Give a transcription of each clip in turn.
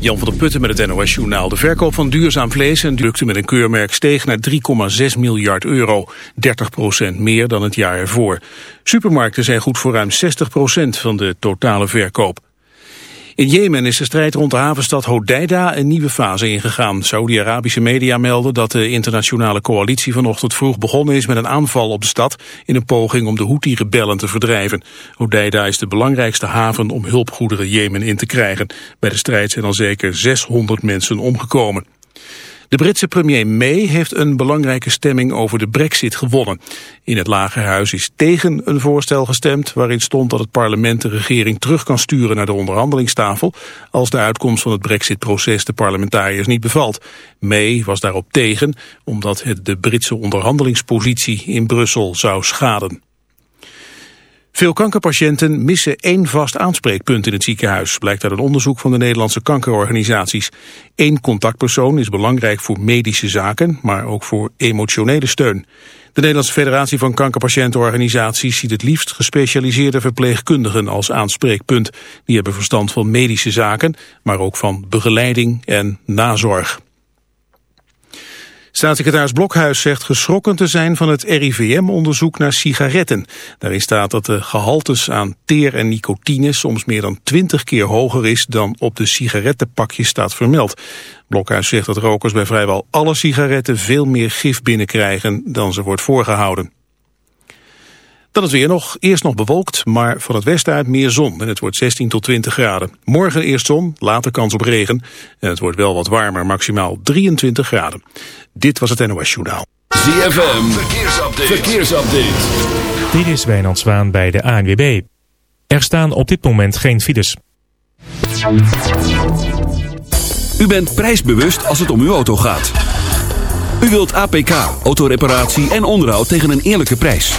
Jan van der Putten met het NOS Journaal. De verkoop van duurzaam vlees en drukte met een keurmerk steeg naar 3,6 miljard euro. 30% meer dan het jaar ervoor. Supermarkten zijn goed voor ruim 60% van de totale verkoop. In Jemen is de strijd rond de havenstad Hodeida een nieuwe fase ingegaan. Saudi-Arabische media melden dat de internationale coalitie vanochtend vroeg begonnen is met een aanval op de stad in een poging om de Houthi-rebellen te verdrijven. Hodeida is de belangrijkste haven om hulpgoederen Jemen in te krijgen. Bij de strijd zijn al zeker 600 mensen omgekomen. De Britse premier May heeft een belangrijke stemming over de brexit gewonnen. In het Lagerhuis is tegen een voorstel gestemd waarin stond dat het parlement de regering terug kan sturen naar de onderhandelingstafel als de uitkomst van het brexitproces de parlementariërs niet bevalt. May was daarop tegen omdat het de Britse onderhandelingspositie in Brussel zou schaden. Veel kankerpatiënten missen één vast aanspreekpunt in het ziekenhuis, blijkt uit een onderzoek van de Nederlandse kankerorganisaties. Eén contactpersoon is belangrijk voor medische zaken, maar ook voor emotionele steun. De Nederlandse Federatie van Kankerpatiëntenorganisaties ziet het liefst gespecialiseerde verpleegkundigen als aanspreekpunt. Die hebben verstand van medische zaken, maar ook van begeleiding en nazorg. Staatssecretaris Blokhuis zegt geschrokken te zijn van het RIVM-onderzoek naar sigaretten. Daarin staat dat de gehaltes aan teer en nicotine soms meer dan twintig keer hoger is dan op de sigarettenpakjes staat vermeld. Blokhuis zegt dat rokers bij vrijwel alle sigaretten veel meer gif binnenkrijgen dan ze wordt voorgehouden. Dan het weer nog. Eerst nog bewolkt, maar van het westen uit meer zon. En het wordt 16 tot 20 graden. Morgen eerst zon, later kans op regen. En het wordt wel wat warmer, maximaal 23 graden. Dit was het NOS Journaal. ZFM, verkeersupdate. verkeersupdate. Dit is Wijnand Zwaan bij de ANWB. Er staan op dit moment geen files. U bent prijsbewust als het om uw auto gaat. U wilt APK, autoreparatie en onderhoud tegen een eerlijke prijs.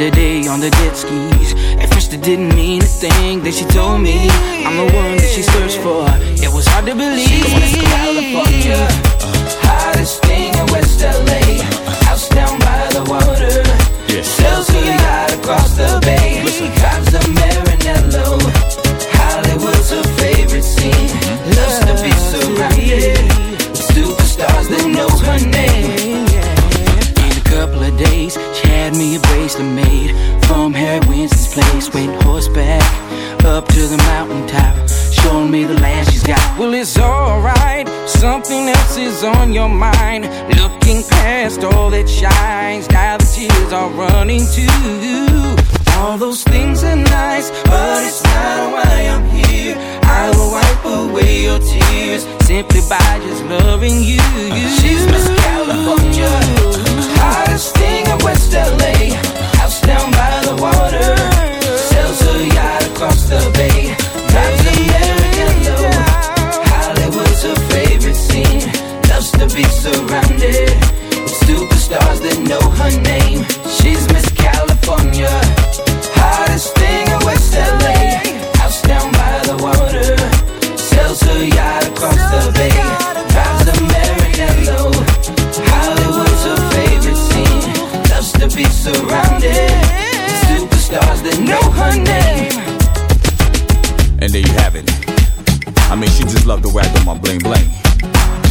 A day on the jet skis. At first it didn't mean a thing. Then she told me I'm the one horseback up to the mountaintop, showing me the land she's got. Well, it's alright. Something else is on your mind. Looking past all that shines, now the tears are running too. All those things are nice, but it's not why I'm here. I will wipe away your tears simply by just loving you. She's Miss California, hottest thing in West LA. House down by be surrounded with superstars that know her name. She's Miss California, hottest thing in West LA. House down by the water, sells her yacht across the bay. Drives a Maranello. Hollywood's her favorite scene. Loves to be surrounded with superstars that know her name. And there you have it. I mean, she just loved to I do my bling bling.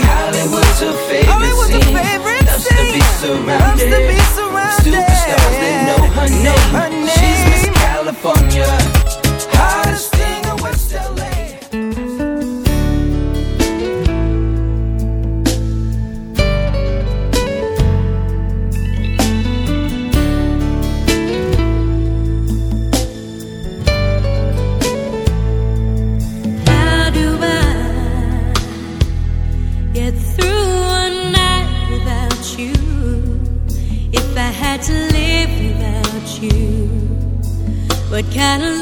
Hollywood's her favorite oh, scene. Loves to be surrounded. Loves to be surrounded. Superstars, that. Know her name. She's Miss California. What kind of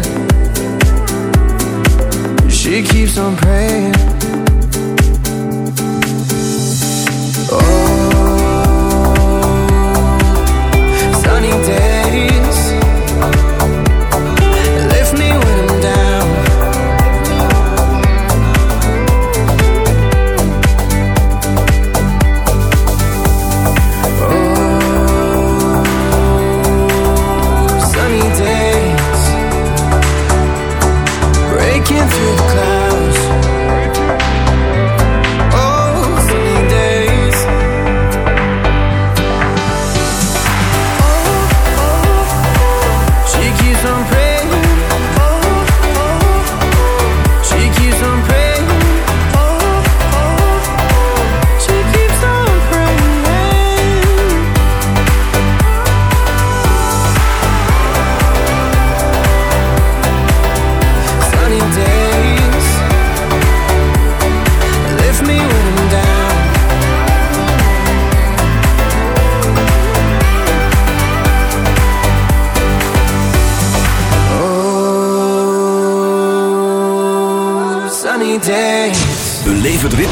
keeps on praying.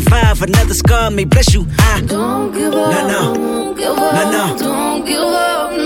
survive. Another scar may bless you. I don't give up. No, no. Don't give up. No, no. Don't give up.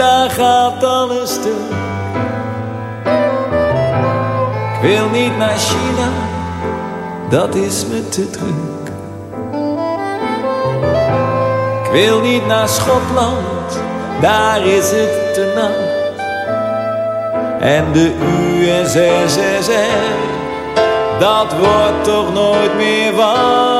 daar gaat alles stuk. Ik wil niet naar China, dat is me te druk. Ik wil niet naar Schotland, daar is het te nat. En de USSR, dat wordt toch nooit meer wat.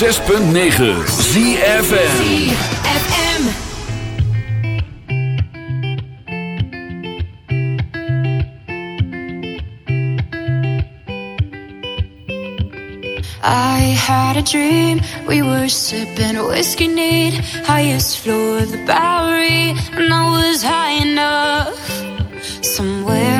106.9 ZFM. FM. I had a dream. We were sipping whiskey neat, highest floor of the Bowery, and I was high enough. Somewhere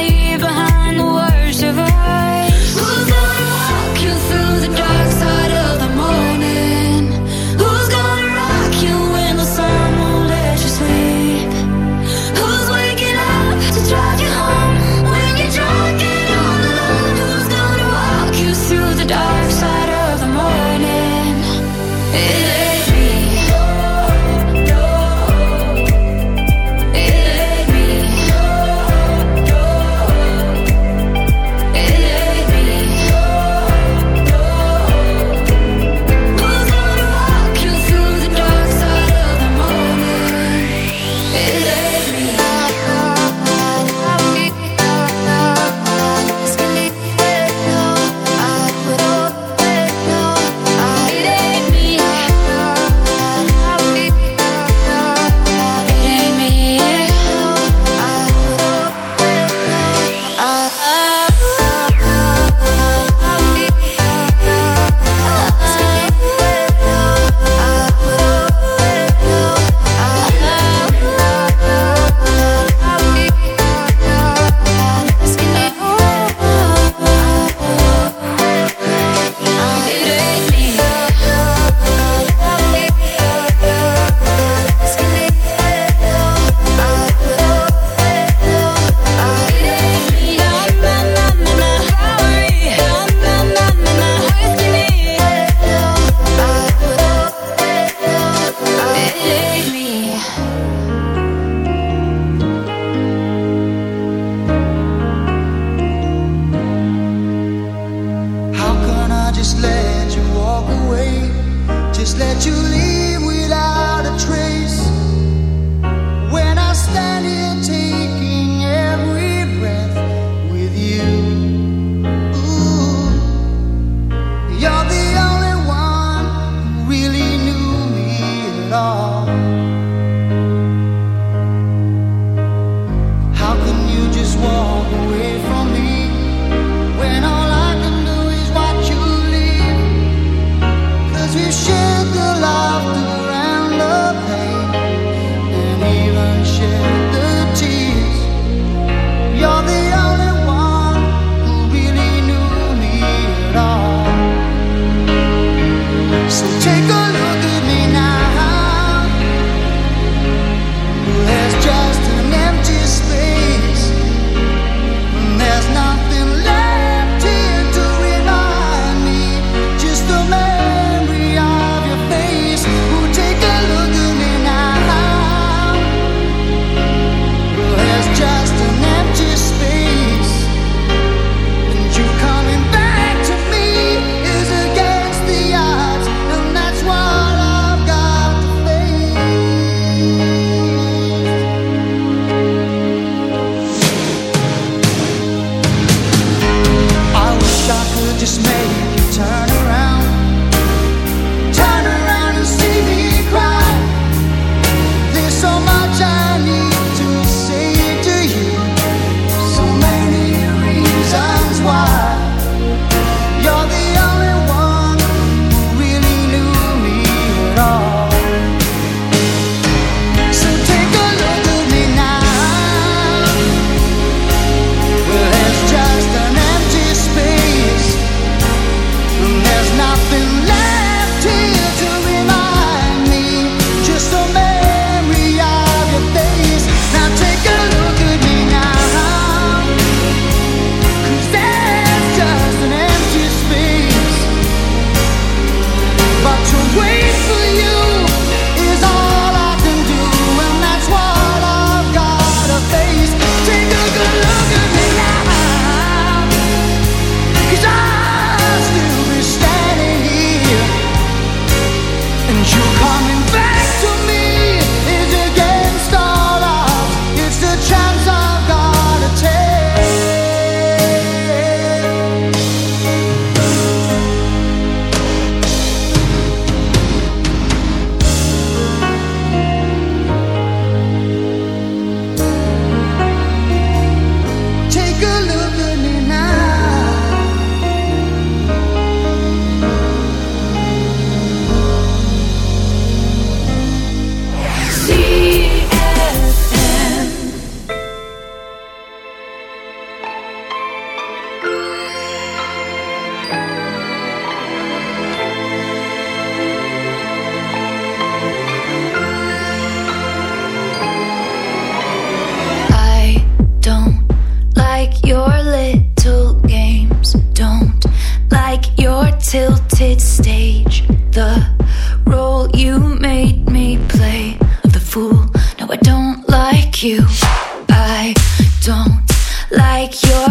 you. I don't like your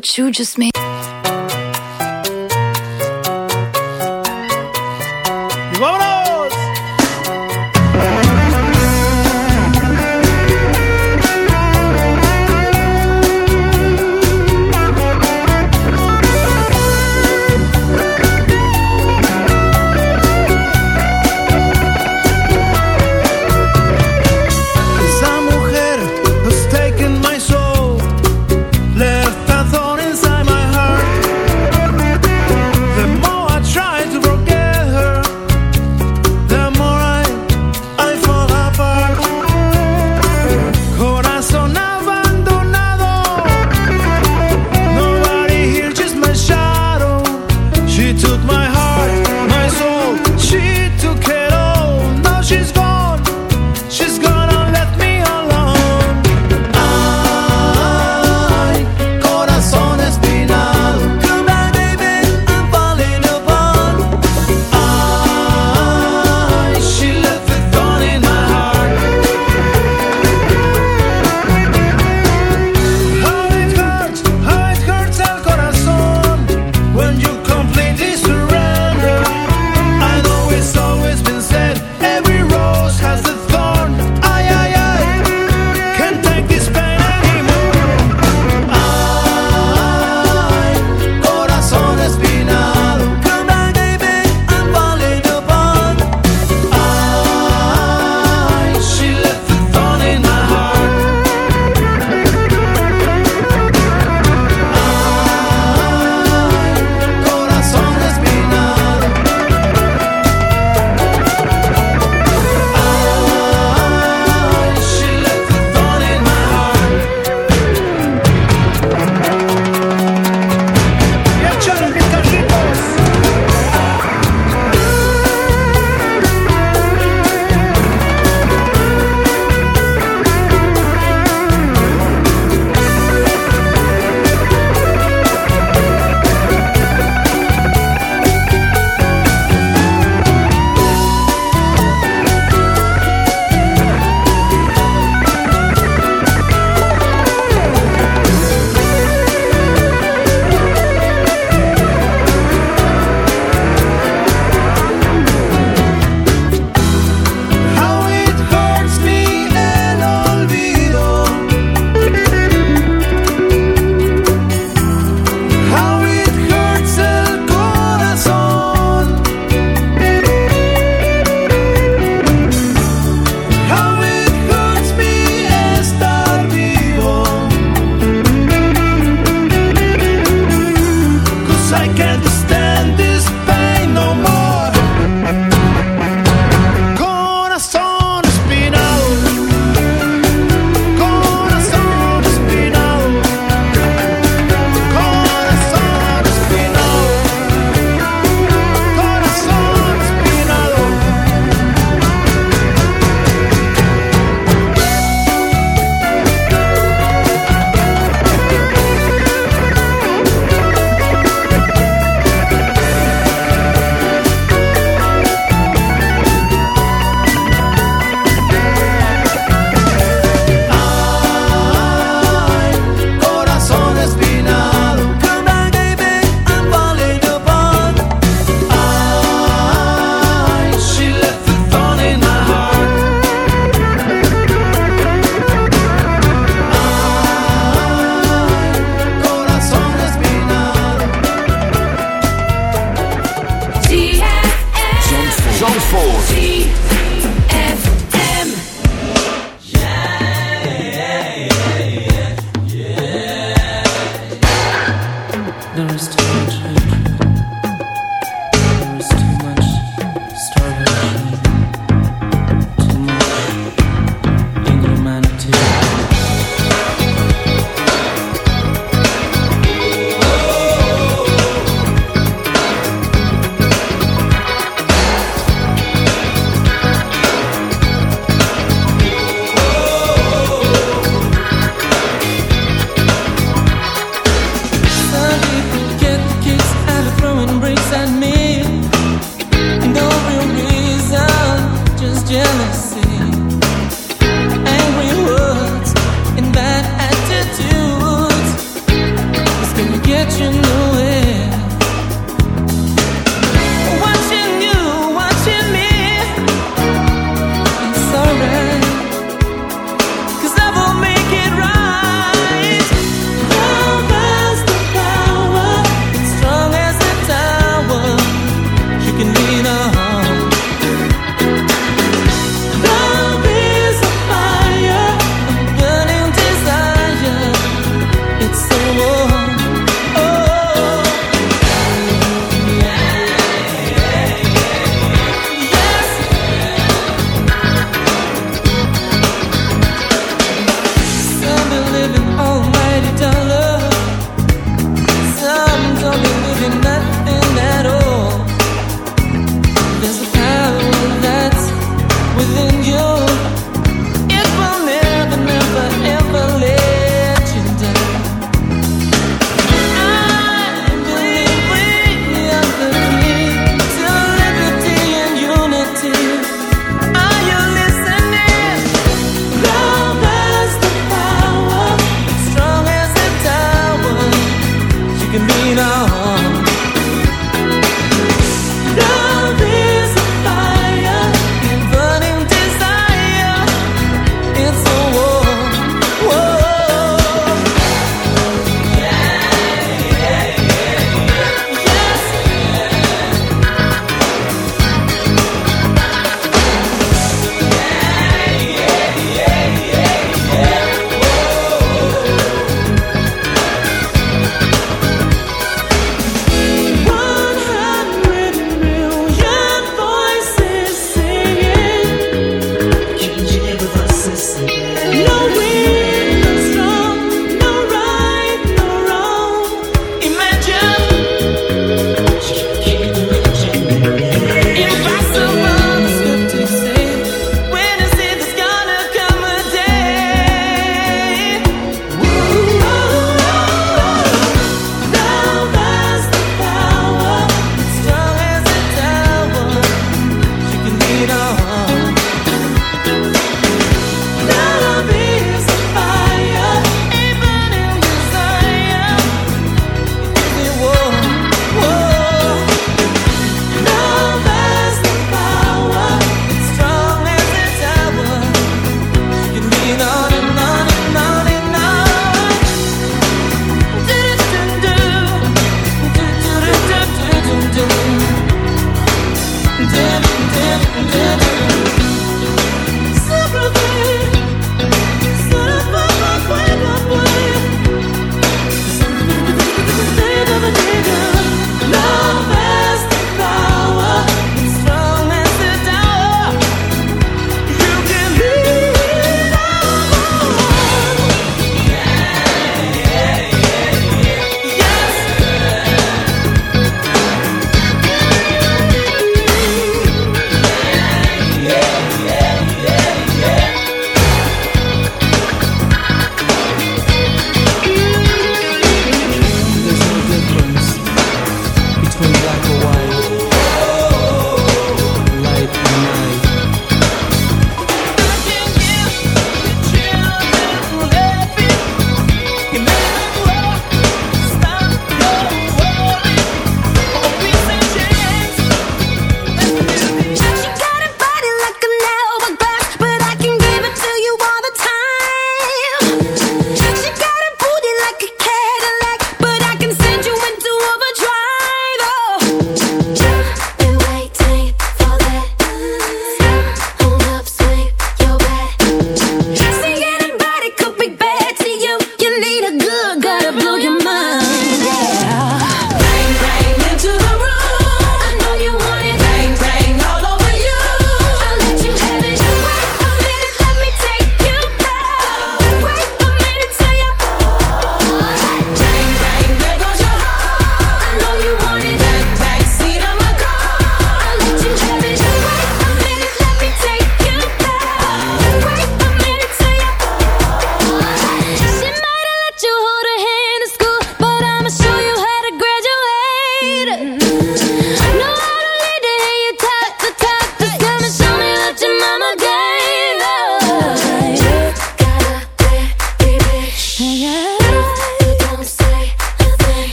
What you just made.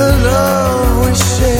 The love we shared.